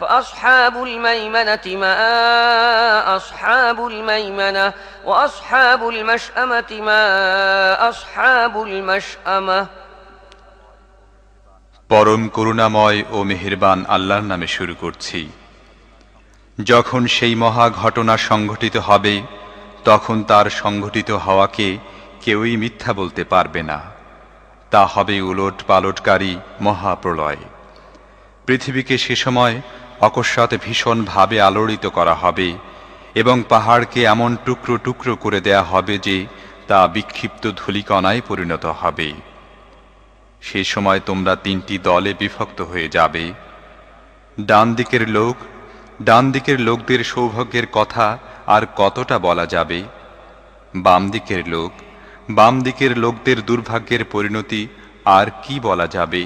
فأصحاب الميمنة ما أصحاب الميمنة وأصحاب المشأمة ما أصحاب المشأمة পরম করুণাময় ও মেহেরবান আল্লাহর নামে শুরু করছি যখন সেই মহা ঘটনা সংঘটিত হবে তখন তার সংঘটিত হওয়াকে কেউই মিথ্যা বলতে পারবে না তা হবে উলট পালটকারী মহাপ্রলয় পৃথিবীকে সে সময় অকস্মাৎ ভীষণভাবে আলোড়িত করা হবে এবং পাহাড়কে এমন টুকরো টুকরো করে দেয়া হবে যে তা বিক্ষিপ্ত ধূলিকণায় পরিণত হবে। সে সময় তোমরা তিনটি দলে বিভক্ত হয়ে যাবে। ডান দিকের লোক, ডান দিকের লোকদের সৌভাগ্যের কথা আর কতটা বলা যাবে? বাম দিকের লোক, বাম দিকের লোকদের দুর্ভাগ্যের পরিণতি আর কি বলা যাবে?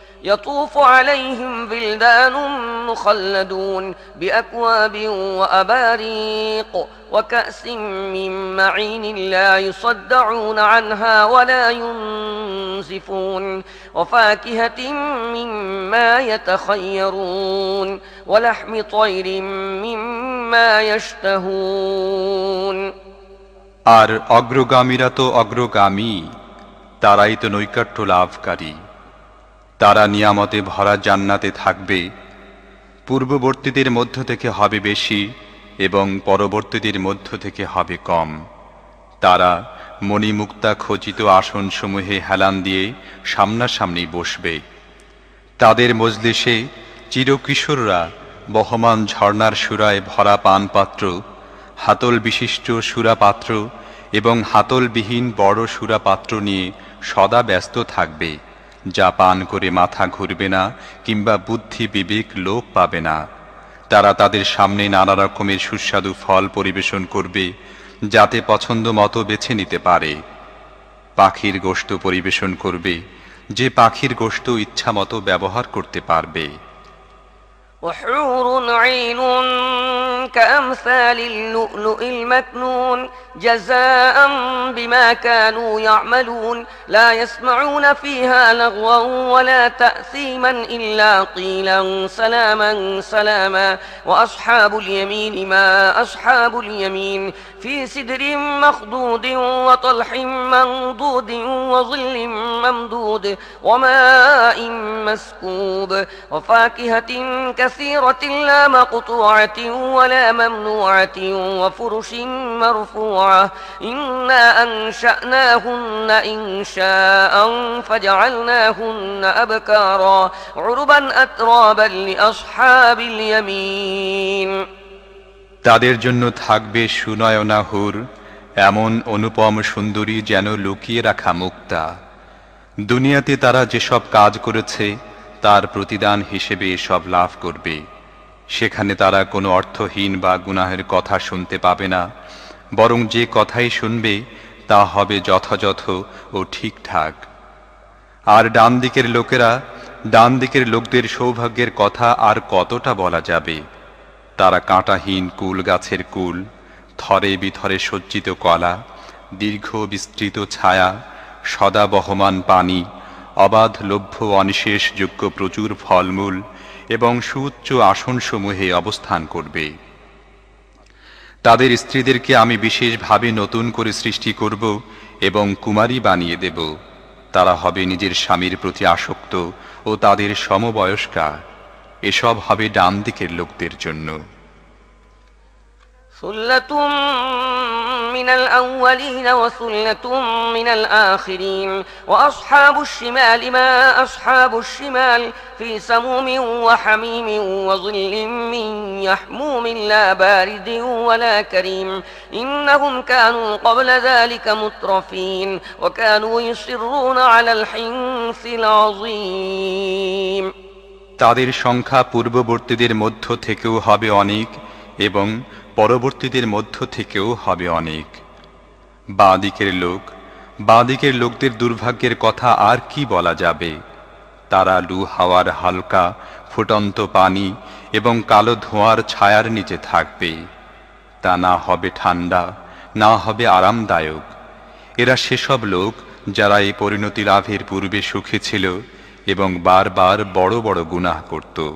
يطوف عليهم بلدان مخلدون بأكواب وأباريق وكأس من معين لا يصدعون عنها ولا ينزفون وفاكهة مما يتخيرون ولحم طير مما يشتهون আর অগ্রগামীরা তো অগ্রগামী তারাই তো নৈকট্য লাভকারী তারা নিয়ামতে ভরা জান্নাতে থাকবে। পূর্ববর্তীদের মধ্য থেকে হবে বেশি এবং পরবর্তীদের মধ্য থেকে হবে কম। তারা মণিমুক্তা খচিত আসনসমূহে হেলান দিয়ে সামনাসামনি বসবে। তাদের মজলিসে চিরকিশোররা বহমান ঝর্ণার সুরায় ভরা পানপাত্র হাতল বিশিষ্ট সুরাপাত্র এবং হাতলবিহীন বড় সুরাপাত্র নিয়ে সদা ব্যস্ত থাকবে। যা পান করে মাথা ঘুরবে না, কিংবা বুদ্ধি বিবেক লোপ পাবে না। তারা তাদের সামনে নানা রকমের সুস্বাদু ফল পরিবেশন করবে, যাতে পছন্দ মতো বেছে নিতে পারে। পাখির গোশত পরিবেশন করবে, যে পাখির গোশত ইচ্ছা মতো ব্যবহার করতে পারবে। وحور عين كأمثال اللؤلؤ المكنون جزاء بما كانوا يعملون. لا يسمعون فيها لغوا ولا تأثيما إلا قيلا سلاما سلاما. وأصحاب اليمين ما أصحاب اليمين في سدر مخضود وطلح منضود وظل ممدود. وماء مسكوب وفاكهة كثيرة لا مقطوعة ولا ممنوعة وفرش مرفوعة إنا أنشأناهن إنشاء فجعلناهن أبكارا عربا أترابا لأصحاب اليمين তাদের জন্য থাকবে সুনয়না হুর এমন অনুপম সুন্দরী যেন লুকিয়ে রাখা মুক্তা দুনিয়াতে তারা যেসব কাজ করেছে তার প্রতিদান হিসেবে সব লাভ করবে। সেখানে তারা কোনো অর্থহীন বা গুনাহের কথা শুনতে পাবে না, বরং যে কথাই শুনবে, তা হবে যথাযথ ও ঠিকঠাক। আর ডান দিকের লোকেরা ডান দিকের লোকদের সৌভাগ্যের কথা আর কতটা বলা যাবে? তারা কাঁটাহীন কুল গাছের কুল, থরে বিথরে সজ্জিত কলা, দীর্ঘ বিস্তৃত ছায়া, সদা বহমান পানি অবাধ, লভ্য অনিশেষযোগ্য প্রচুর ফলমূল এবং সুউচ্চ আসনসমূহে অবস্থান করবে। তাদের স্ত্রীদেরকে আমি বিশেষভাবে নতুন করে সৃষ্টি করব এবং কুমারী বানিয়ে দেব। তারা হবে নিজের স্বামীর প্রতি আসক্ত ও তাদের সমবয়স্কা। এসব হবে ডান দিকের লোকদের জন্য। من الأولين وثلة من الآخرين وأصحاب الشمال ما أصحاب الشمال في سموم وحميم وظل من يحموم لا بارد ولا كريم إنهم كانوا قبل ذلك مترفين وكانوا يصرون على الحنث العظيم তাদের সংখ্যা পূর্ববর্তীদের মধ্য থেকেও হবে অনেক এবং পরবর্তীদের মধ্য থেকেও হবে অনেক। বাঁদিকের লোক, বাঁদিকের লোকদের দুর্ভাগ্যের কথা আর কি বলা যাবে? তারা লু হাওয়ার হালকা, ফুটন্ত পানি এবং কালো ধোঁয়ার ছায়ার নিচে থাকবে। তা না হবে ঠান্ডা, না হবে আরামদায়ক। এরা সেসব লোক যারা এই পরিণতি লাভের পূর্বে সুখী ছিল এবং বারবার বড় বড় গুনাহ করত।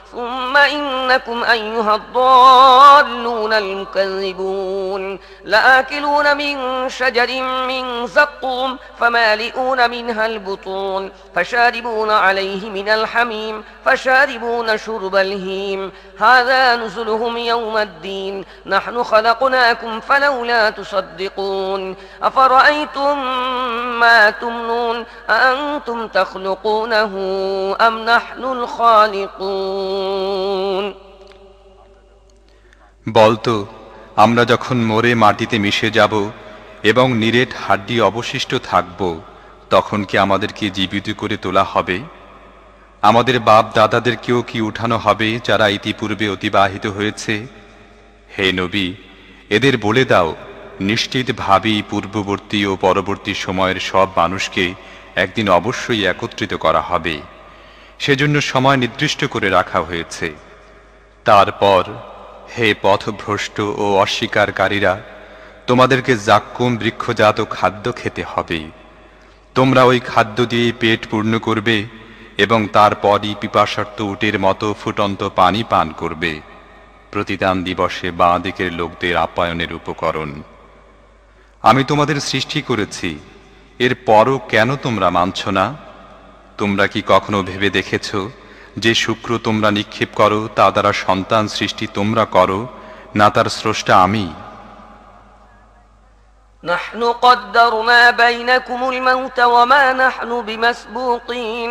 ثم إنكم أيها الضالون المكذبون. لآكلون من شجر من زقوم فمالئون منها البطون. فشاربون عليه من الحميم فشاربون شرب الهيم. هذا نزلهم يوم الدين. نحن خلقناكم فلولا تصدقون. أفرأيتم ما تمنون؟ أأنتم تخلقونه أم نحن الخالقون؟ বলতো আমরা যখন মরে মাটিতে মিশে যাব এবং নিরেট হাড্ডি অবশিষ্ট থাকব, তখন কি আমাদেরকে জীবিত করে তোলা হবে? আমাদের বাপ দাদাদেরকেও কি উঠানো হবে যারা ইতিপূর্বে অতিবাহিত হয়েছে? হে নবী, এদের বলে দাও, নিশ্চিত ভাবি পূর্ববর্তী ও পরবর্তী সময়ের সব মানুষকে একদিন অবশ্যই একত্রিত করা হবে। সেজন্য সময় নির্দিষ্ট করে রাখা হয়েছে। তারপর, হে পথভ্রষ্ট ও অস্বীকারীরা, তোমাদেরকে জাক্কুম বৃক্ষজাত খাদ্য খেতে হবে। তোমরা ওই খাদ্য দিয়ে পেট পূর্ণ করবে এবং তারপরই পিপাসার্ত উটের মতো ফুটন্ত পানি পান করবে। প্রতিদান দিবসে বাঁ দিকের লোকদের আপ্যায়নের উপকরণ। আমি তোমাদের সৃষ্টি করেছি। এর পরও কেন তোমরা মানছ না? তোমরা কি কখনো ভেবে দেখেছ যে শুক্র তোমরা নিক্ষেপ করো তা দ্বারা সন্তান সৃষ্টি তোমরা করো না তার স্রষ্টা আমি نحن قدرنا بينكم الموت وما نحن بمسبوقين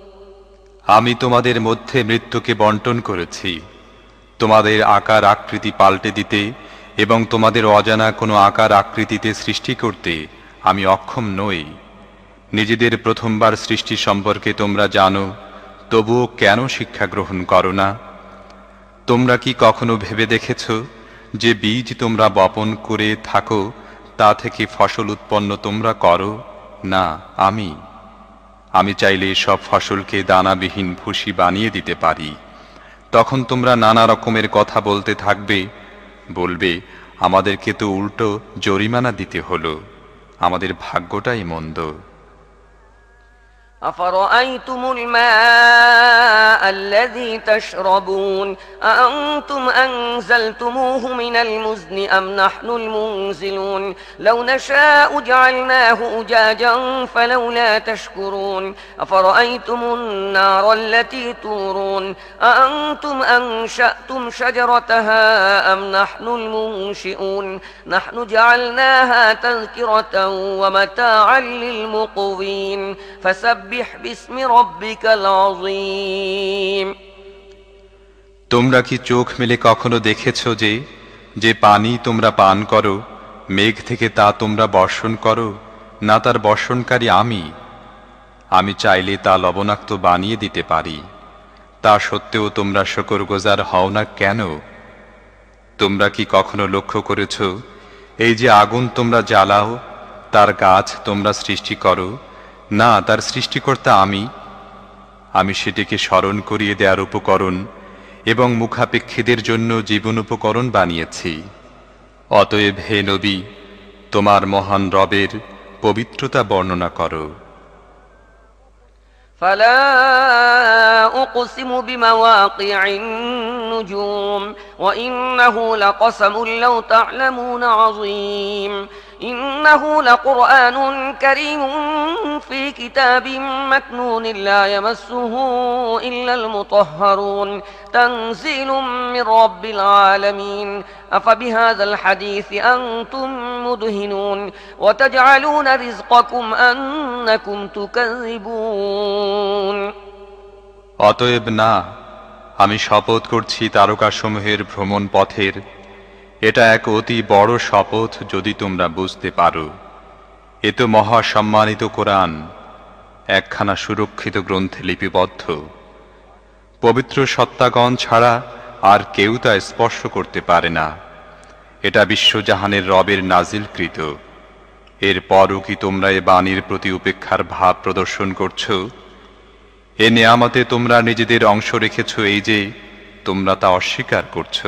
আমি তোমাদের মধ্যে মৃত্যুকে বন্টন করেছি। তোমাদের আকার আকৃতি পাল্টে দিতে এবং তোমাদের অজানা কোনো আকার আকৃতিতে সৃষ্টি করতে আমি অক্ষম নই। নিজেদের প্রথমবার সৃষ্টি সম্পর্কে তোমরা জানো, তবুও কেন শিক্ষা গ্রহণ করো না? তোমরা কি কখনো ভেবে দেখেছ যে বীজ তোমরা বপন করে থাকো, তা থেকে ফসল উৎপন্ন তোমরা করো? না, আমি। আমি চাইলে সব ফসলকে দানাবিহীন ভুসি বানিয়ে দিতে পারি। তখন তোমরা নানা রকমের কথা বলতে থাকবে, বলবে, আমাদেরকে তো উল্টো জরিমানা দিতে হলো। আমাদের ভাগ্যটাই মন্দ। أفرأيتم الماء الذي تشربون أأنتم أنزلتموه من المزن أم نحن المنزلون لو نشاء جعلناه أجاجا فلولا تشكرون أفرأيتم النار التي تورون أأنتم أنشأتم شجرتها أم نحن المنشئون نحن جعلناها تذكرة ومتاعا للمقوين فسبح তোমরা কি চোখ মেলে কখনো দেখেছ যে যে পানি তোমরা পান করো, মেঘ থেকে তা তোমরা বর্ষণ করো, না তার বর্ষণকারী আমি? আমি চাইলে তা লবণাক্ত বানিয়ে দিতে পারি। তা সত্ত্বেও তোমরা শকর গোজার হও না কেন? তোমরা কি কখনো লক্ষ্য করেছ, এই যে আগুন তোমরা জ্বালাও, তার গাছ তোমরা সৃষ্টি করো না তার সৃষ্টিকর্তা আমি আমি সেটিকে স্মরণ করিয়ে দেওয়ার উপকরণ এবং মুখাপেক্ষীদের জন্য জীবন উপকরণ বানিয়েছি অতএব হে নবী তোমার মহান রবের পবিত্রতা বর্ণনা করো فلا أقسم بمواقع النجوم وإنه لقسم لو تعلمون عظيم إنه لقرآن كريم في كتاب مكنون لا يمسه إلا المطهرون تنزيل من رب العالمين أفبهذا الحديث أنتم مدهنون وتجعلون رزقكم أنكم تكذبون অতএব না আমি শপথ করছি তারকাসমূহের ভ্রমণ পথের এটা এক অতি বড় শপথ যদি তোমরা বুঝতে পারো। এ তো মহাসম্মানিত কোরআন, একখানা সুরক্ষিত গ্রন্থে লিপিবদ্ধ। পবিত্র সত্তাগণ ছাড়া আর কেউ তা স্পর্শ করতে পারে না। এটা বিশ্বজাহানের রবের নাজিলকৃত। এরপরও কি তোমরা এ বাণীর প্রতি উপেক্ষার ভাব প্রদর্শন করছ? এ নেয়ামতে তোমরা নিজেদের অংশ রেখেছ এই যে তোমরা তা অস্বীকার করছ।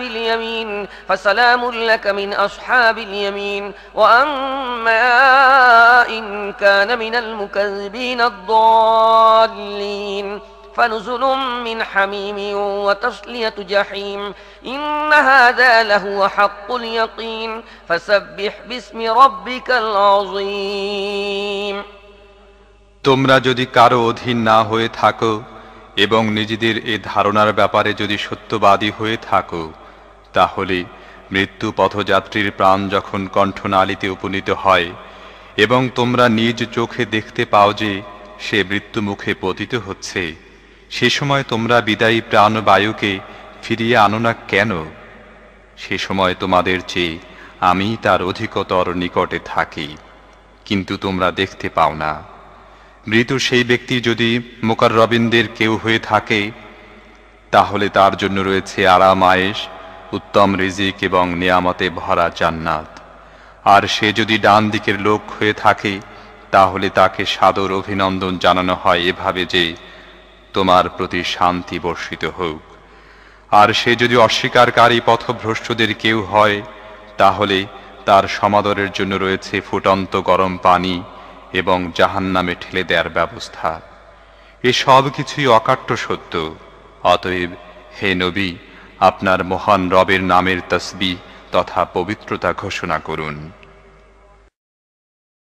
اليمين فسلام لك من أصحاب اليمين وأما إن كان من المكذبين الضالين فنزل من حميم وتصلية جحيم إن هذا لهو حق اليقين فسبح باسم ربك العظيم তোমরা যদি কারো অধীন না হয়ে থাকো এবং নিজেদের এ ধারণার ব্যাপারে যদি সত্যবাদী হয়ে থাকো, তাহলে মৃত্যু পথযাত্রীর প্রাণ যখন কণ্ঠনালীতে উপনীত হয় এবং তোমরা নিজ চোখে দেখতে পাও যে সে মৃত্যুমুখে পতিত হচ্ছে, সে সময় তোমরা বিদায়ী প্রাণবায়ুকে ফিরিয়ে আনো না কেন? সে সময় তোমাদের চেয়ে আমি তার অধিকতর নিকটে থাকি, কিন্তু তোমরা দেখতে পাও না। মৃত সেই ব্যক্তি যদি মোকাররবিনদের কেউ হয়ে থাকে, তাহলে তার জন্য রয়েছে আরাম, আয়েশ, উত্তম রিজিক এবং নিয়ামতে ভরা জান্নাত। আর সে যদি ডান দিকের লোক হয়ে থাকে, তাহলে তাকে সাদর অভিনন্দন জানানো হয় এভাবে যে তোমার প্রতি শান্তি বর্ষিত হোক। আর সে যদি অস্বীকারী পথভ্রষ্টদের কেউ হয়, তাহলে তার সমাদরের জন্য রয়েছে ফুটন্ত গরম পানি এবং জাহান নামে ঠেলে দেওয়ার ব্যবস্থা। এ সব কিছুই অকাট্য সত্য। অতএব হে নবী, আপনার মহান রবের নামের তসবি তথা পবিত্রতা ঘোষণা করুন।